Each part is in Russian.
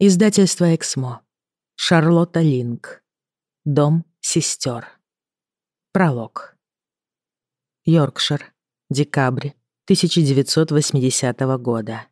Издательство «Эксмо». Шарлотта Линк. Дом сестер. Пролог. Йоркшир. Декабрь 1980 года.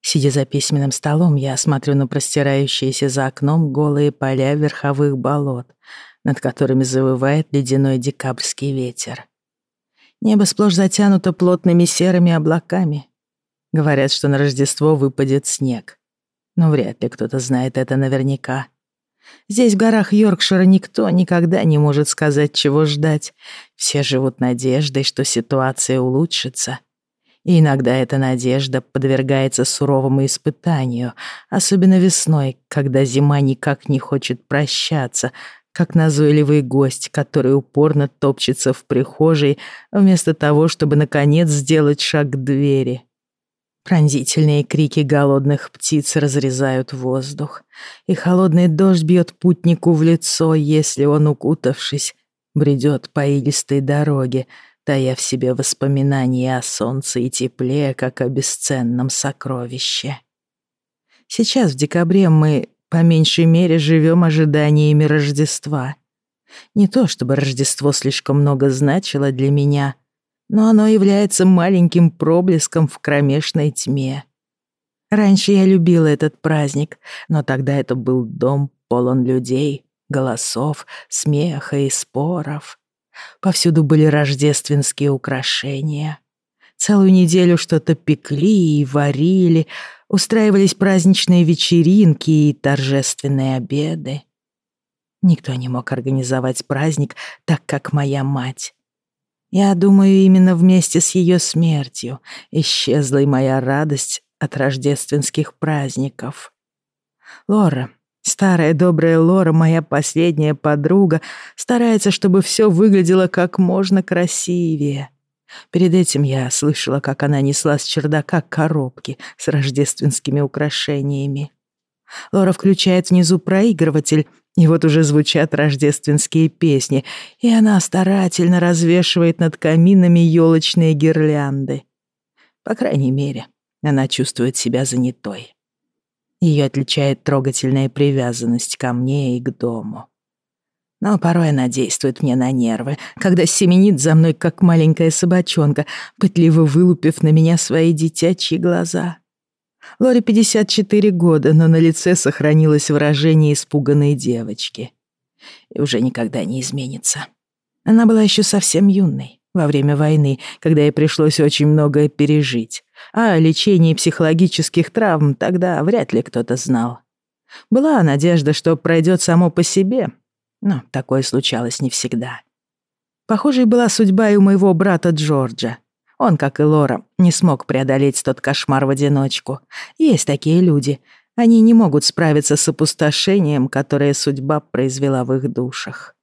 Сидя за письменным столом, я осматриваю на простирающиеся за окном голые поля верховых болот, над которыми завывает ледяной декабрьский ветер. Небо сплошь затянуто плотными серыми облаками — Говорят, что на Рождество выпадет снег. Но вряд ли кто-то знает это наверняка. Здесь, в горах Йоркшира, никто никогда не может сказать, чего ждать. Все живут надеждой, что ситуация улучшится. И иногда эта надежда подвергается суровому испытанию, особенно весной, когда зима никак не хочет прощаться, как назойливый гость, который упорно топчется в прихожей, вместо того, чтобы, наконец, сделать шаг к двери. Пронзительные крики голодных птиц разрезают воздух, и холодный дождь бьет путнику в лицо, если он, укутавшись, бредет по илистой дороге, тая в себе воспоминания о солнце и тепле, как о бесценном сокровище. Сейчас, в декабре, мы, по меньшей мере, живем ожиданиями Рождества. Не то чтобы Рождество слишком много значило для меня — но оно является маленьким проблеском в кромешной тьме. Раньше я любила этот праздник, но тогда это был дом полон людей, голосов, смеха и споров. Повсюду были рождественские украшения. Целую неделю что-то пекли и варили, устраивались праздничные вечеринки и торжественные обеды. Никто не мог организовать праздник так, как моя мать. Я думаю, именно вместе с ее смертью исчезла и моя радость от рождественских праздников. Лора, старая добрая Лора, моя последняя подруга, старается, чтобы все выглядело как можно красивее. Перед этим я слышала, как она несла с чердака коробки с рождественскими украшениями. Лора включает внизу проигрыватель, и вот уже звучат рождественские песни, и она старательно развешивает над каминами елочные гирлянды. По крайней мере, она чувствует себя занятой. Ее отличает трогательная привязанность ко мне и к дому. Но порой она действует мне на нервы, когда семенит за мной, как маленькая собачонка, пытливо вылупив на меня свои детячьи глаза. Лоре 54 года, но на лице сохранилось выражение испуганной девочки. И уже никогда не изменится. Она была еще совсем юной во время войны, когда ей пришлось очень многое пережить. А о лечении психологических травм тогда вряд ли кто-то знал. Была надежда, что пройдет само по себе, но такое случалось не всегда. Похожей была судьба и у моего брата Джорджа. Он, как и Лора, не смог преодолеть тот кошмар в одиночку. Есть такие люди. Они не могут справиться с опустошением, которое судьба произвела в их душах.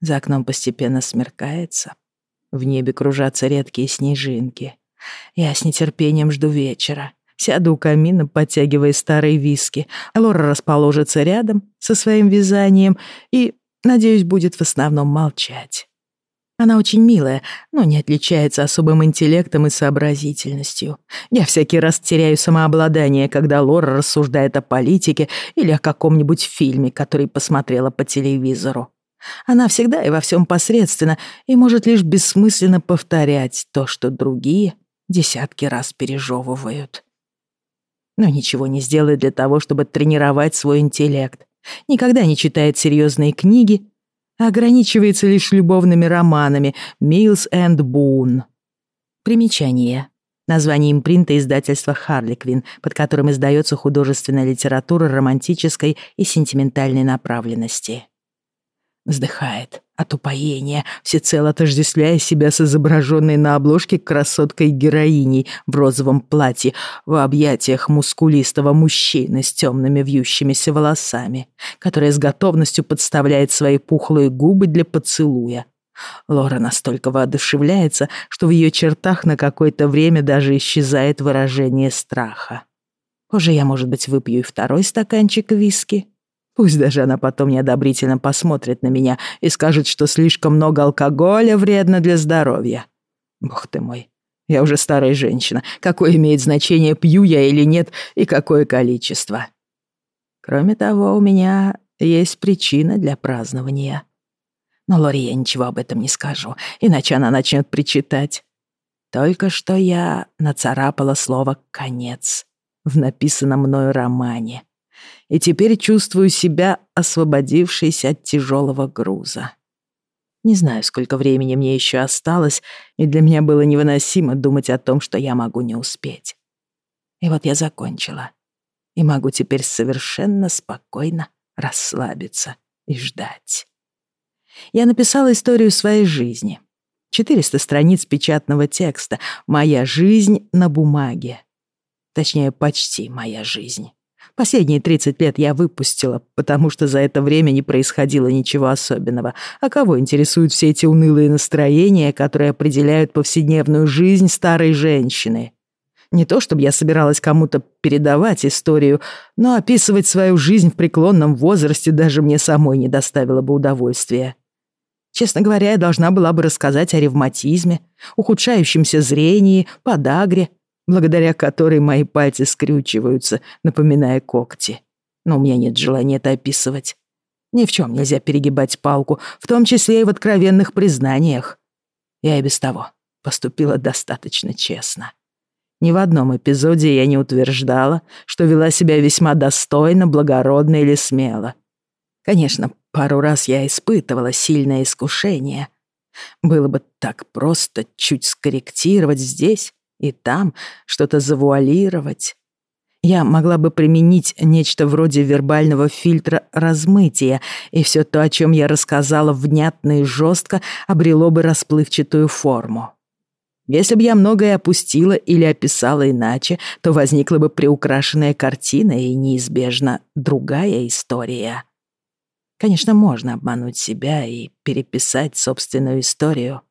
За окном постепенно смеркается. В небе кружатся редкие снежинки. Я с нетерпением жду вечера. Сяду у камина, подтягивая старые виски. Лора расположится рядом со своим вязанием и, надеюсь, будет в основном молчать. Она очень милая, но не отличается особым интеллектом и сообразительностью. Я всякий раз теряю самообладание, когда Лора рассуждает о политике или о каком-нибудь фильме, который посмотрела по телевизору. Она всегда и во всем посредственно и может лишь бессмысленно повторять то, что другие десятки раз пережевывают. Но ничего не сделает для того, чтобы тренировать свой интеллект. Никогда не читает серьезные книги ограничивается лишь любовными романами «Миллс энд Бун». Примечание. Название импринта издательства «Харликвин», под которым издается художественная литература романтической и сентиментальной направленности. Вздыхает. А от упоения, всецело отождествляя себя с изображенной на обложке красоткой-героиней в розовом платье в объятиях мускулистого мужчины с темными вьющимися волосами, которая с готовностью подставляет свои пухлые губы для поцелуя. Лора настолько воодушевляется, что в ее чертах на какое-то время даже исчезает выражение страха. Позже я, может быть, выпью и второй стаканчик виски, Пусть даже она потом неодобрительно посмотрит на меня и скажет, что слишком много алкоголя вредно для здоровья. Бог ты мой, я уже старая женщина. Какое имеет значение, пью я или нет, и какое количество? Кроме того, у меня есть причина для празднования. Но Лори я ничего об этом не скажу, иначе она начнет причитать. Только что я нацарапала слово «конец» в написанном мною романе и теперь чувствую себя освободившись от тяжелого груза. Не знаю, сколько времени мне еще осталось, и для меня было невыносимо думать о том, что я могу не успеть. И вот я закончила. И могу теперь совершенно спокойно расслабиться и ждать. Я написала историю своей жизни. 400 страниц печатного текста. Моя жизнь на бумаге. Точнее, почти моя жизнь. Последние 30 лет я выпустила, потому что за это время не происходило ничего особенного. А кого интересуют все эти унылые настроения, которые определяют повседневную жизнь старой женщины? Не то, чтобы я собиралась кому-то передавать историю, но описывать свою жизнь в преклонном возрасте даже мне самой не доставило бы удовольствия. Честно говоря, я должна была бы рассказать о ревматизме, ухудшающемся зрении, подагре, благодаря которой мои пальцы скрючиваются, напоминая когти. Но у меня нет желания это описывать. Ни в чем нельзя перегибать палку, в том числе и в откровенных признаниях. Я и без того поступила достаточно честно. Ни в одном эпизоде я не утверждала, что вела себя весьма достойно, благородно или смело. Конечно, пару раз я испытывала сильное искушение. Было бы так просто чуть скорректировать здесь и там что-то завуалировать. Я могла бы применить нечто вроде вербального фильтра размытия, и все то, о чем я рассказала внятно и жестко, обрело бы расплывчатую форму. Если бы я многое опустила или описала иначе, то возникла бы приукрашенная картина и неизбежно другая история. Конечно, можно обмануть себя и переписать собственную историю.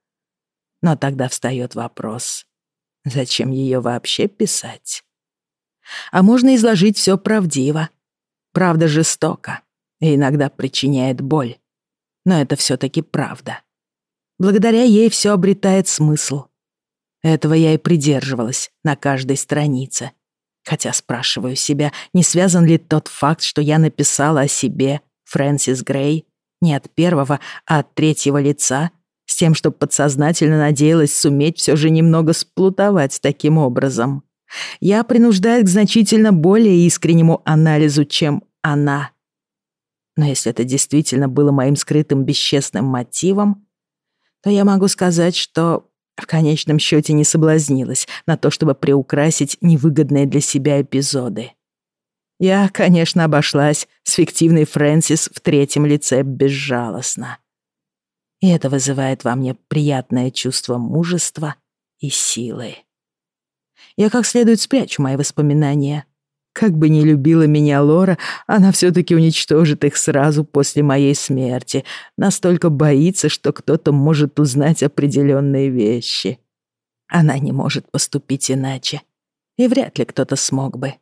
Но тогда встает вопрос, Зачем ее вообще писать? А можно изложить все правдиво. Правда жестока и иногда причиняет боль. Но это все таки правда. Благодаря ей все обретает смысл. Этого я и придерживалась на каждой странице. Хотя спрашиваю себя, не связан ли тот факт, что я написала о себе, Фрэнсис Грей, не от первого, а от третьего лица, с тем, что подсознательно надеялась суметь все же немного сплутовать таким образом. Я принуждаю к значительно более искреннему анализу, чем она. Но если это действительно было моим скрытым бесчестным мотивом, то я могу сказать, что в конечном счете не соблазнилась на то, чтобы приукрасить невыгодные для себя эпизоды. Я, конечно, обошлась с фиктивной Фрэнсис в третьем лице безжалостно и это вызывает во мне приятное чувство мужества и силы. Я как следует спрячу мои воспоминания. Как бы ни любила меня Лора, она все-таки уничтожит их сразу после моей смерти. Настолько боится, что кто-то может узнать определенные вещи. Она не может поступить иначе. И вряд ли кто-то смог бы.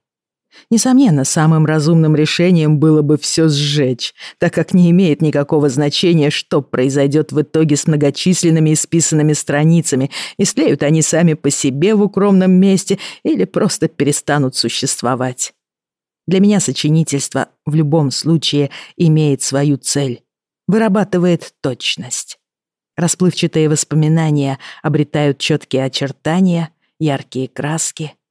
Несомненно, самым разумным решением было бы все сжечь, так как не имеет никакого значения, что произойдет в итоге с многочисленными исписанными страницами, и слеют они сами по себе в укромном месте или просто перестанут существовать. Для меня сочинительство в любом случае имеет свою цель, вырабатывает точность. Расплывчатые воспоминания обретают четкие очертания, яркие краски —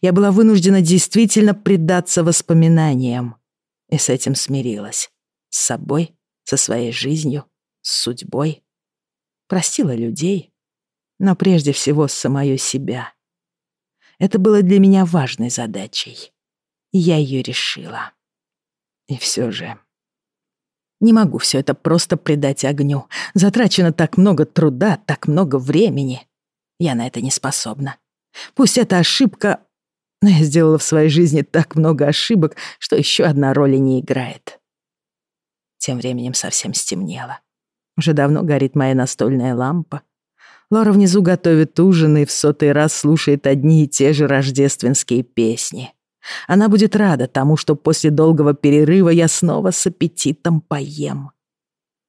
я была вынуждена действительно предаться воспоминаниям. И с этим смирилась. С собой, со своей жизнью, с судьбой. Простила людей, но прежде всего самую себя. Это было для меня важной задачей. И я ее решила. И все же... Не могу все это просто предать огню. Затрачено так много труда, так много времени. Я на это не способна. Пусть эта ошибка но я сделала в своей жизни так много ошибок, что еще одна роли не играет. Тем временем совсем стемнело. Уже давно горит моя настольная лампа. Лора внизу готовит ужин и в сотый раз слушает одни и те же рождественские песни. Она будет рада тому, что после долгого перерыва я снова с аппетитом поем.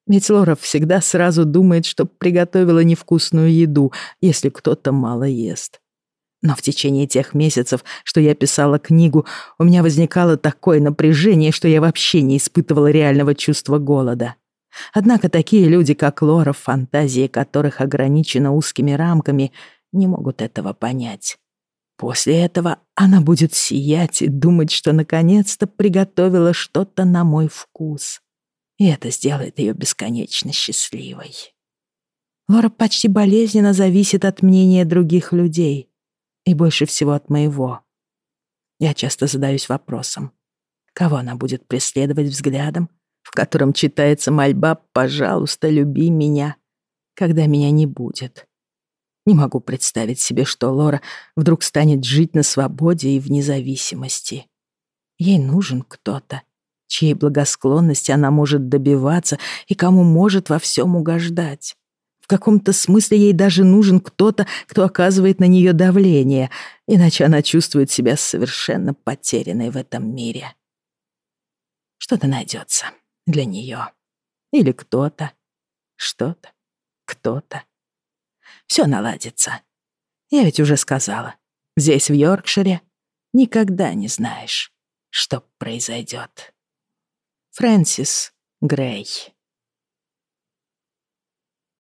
Ведь Лора всегда сразу думает, что приготовила невкусную еду, если кто-то мало ест. Но в течение тех месяцев, что я писала книгу, у меня возникало такое напряжение, что я вообще не испытывала реального чувства голода. Однако такие люди, как Лора, фантазии которых ограничены узкими рамками, не могут этого понять. После этого она будет сиять и думать, что наконец-то приготовила что-то на мой вкус. И это сделает ее бесконечно счастливой. Лора почти болезненно зависит от мнения других людей — и больше всего от моего. Я часто задаюсь вопросом, кого она будет преследовать взглядом, в котором читается мольба «пожалуйста, люби меня», когда меня не будет. Не могу представить себе, что Лора вдруг станет жить на свободе и в независимости. Ей нужен кто-то, чьей благосклонности она может добиваться и кому может во всем угождать каком-то смысле ей даже нужен кто-то, кто оказывает на нее давление, иначе она чувствует себя совершенно потерянной в этом мире. Что-то найдется для нее. Или кто-то. Что-то. Кто-то. Все наладится. Я ведь уже сказала. Здесь, в Йоркшире, никогда не знаешь, что произойдет. Фрэнсис Грей